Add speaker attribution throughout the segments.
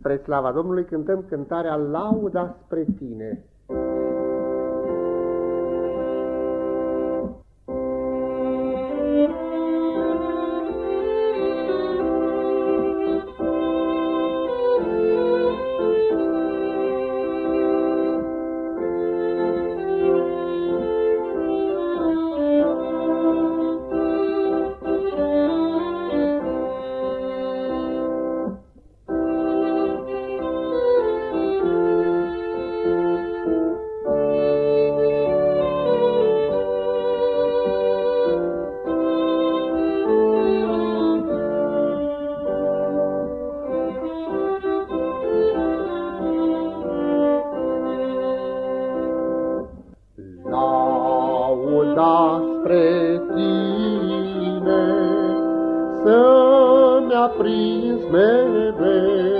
Speaker 1: Spre slava Domnului cântăm cântarea Lauda spre tine.
Speaker 2: Spre tine să-mi aprins mereu.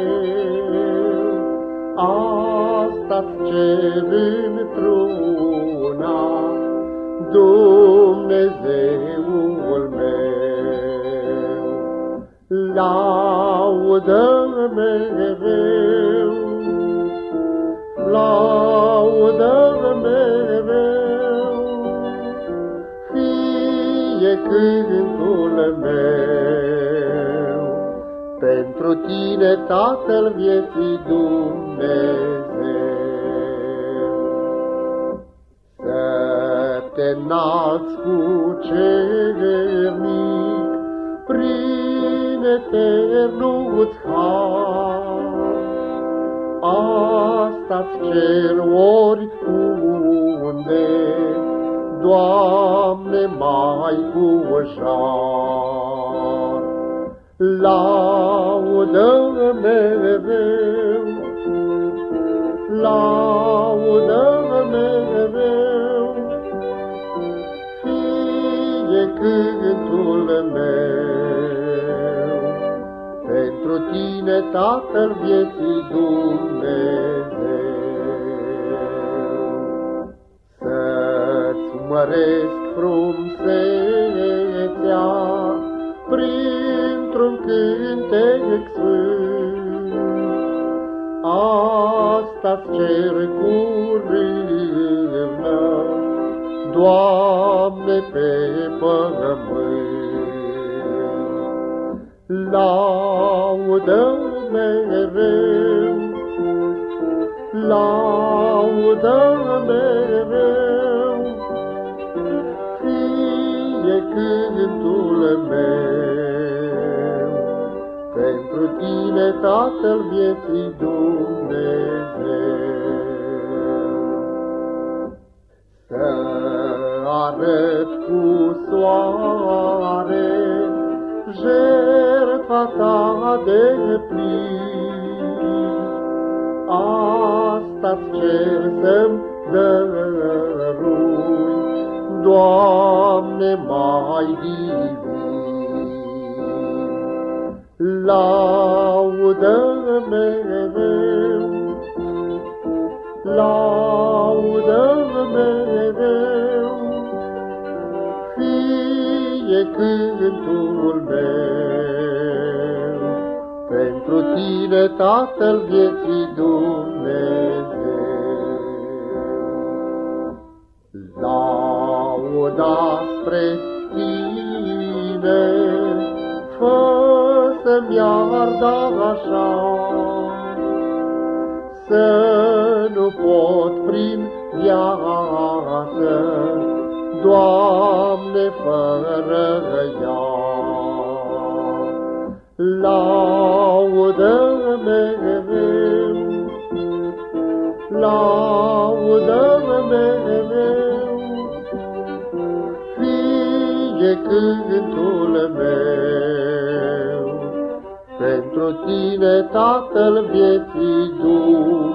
Speaker 2: Asta-ți cer într-una, Dumnezeul meu. Laudă mereu, laudă fie cântul meu. Pentru tine, Tatăl vieții Dumnezeu. Să te nați cu cernic prin eternul har. Asta-ți cer oriunde, Doamne, mai cu jar. Laudă mereu, laudă mereu, fie cântul meu. Pentru tine, Tatăl vieții Dumnezeu. Măresc frumsețea printr-un cântec sfânt. Asta-ți cer cu râvnă, Doamne, pe pământ. Laudă mereu, laudă mereu, fie cântul meu, pentru tine, Tatăl vieții Dumnezeu. Să arăt cu soare jertfa ta de plin. Asta-ți cer să-mi dărui, Doamne, mai divin. Laudă mereu, laudă mereu, fie cântul meu, pentru tine, Tatăl vieții Dumnezeu. Spre tine, fă să-mi ardă așa, să nu pot prin viață, Doamne, fără ea. Laudă fie cântul meu, pentru tine, Tatăl vieții Dumnezeu.